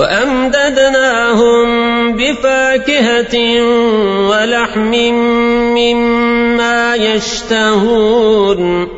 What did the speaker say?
وأمددناهم بفاكهة ولحم مما يشتهون